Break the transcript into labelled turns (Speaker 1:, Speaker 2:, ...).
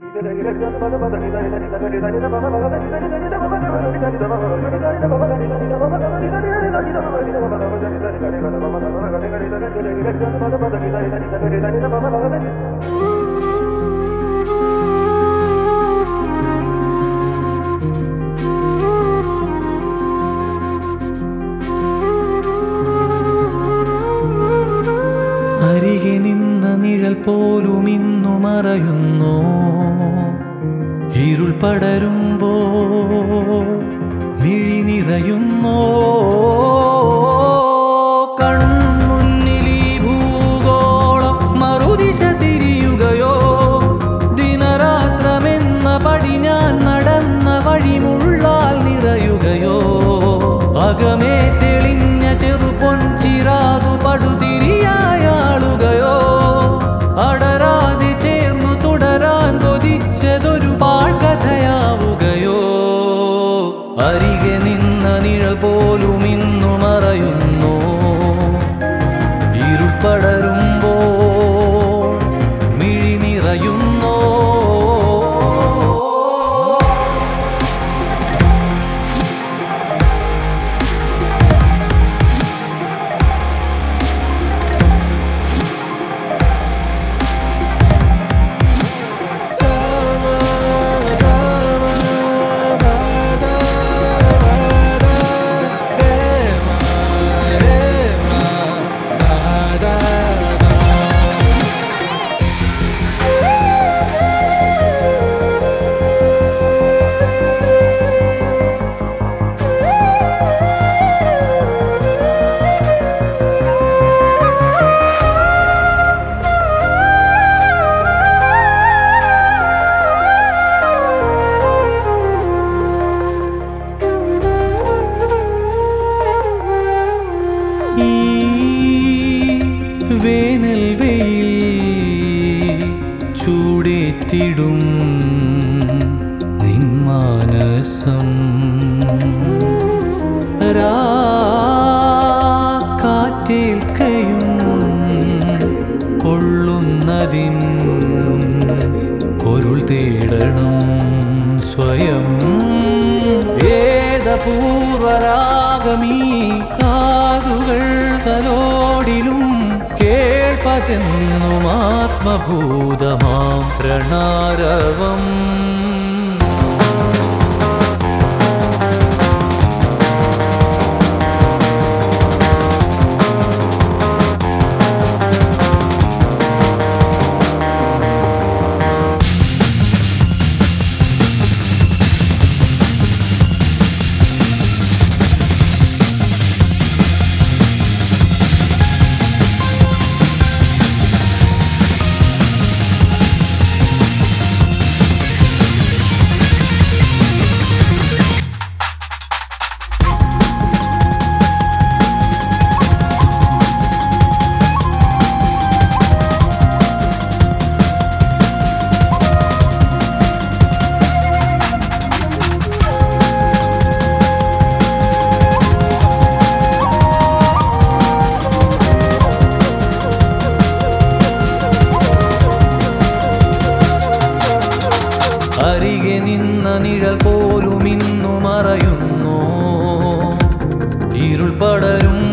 Speaker 1: ¡Gracias! നിഴൽ പോലും ഇന്നു മറയുന്നു. ഇരുൾ പടരുമ്പോ മിഴി നിറയുന്നോ കൊതിച്ചതൊരു പാഴ്കഥയാവുകയോ ചൂടേറ്റിടും നിന്മാനസം കാറ്റേൽക്കയും പൊള്ളുന്നതിൻ പൊരുൾ തേടണം സ്വയം. വേദപൂർവരാഗമീ കേൾപ്പതെന്നും ആത്മഭൂതമാം പ്രണാരവം. നിഴൽ പോലും ഇന്നു മറയുന്നു. ഇരുൾ പടരുമ്പോ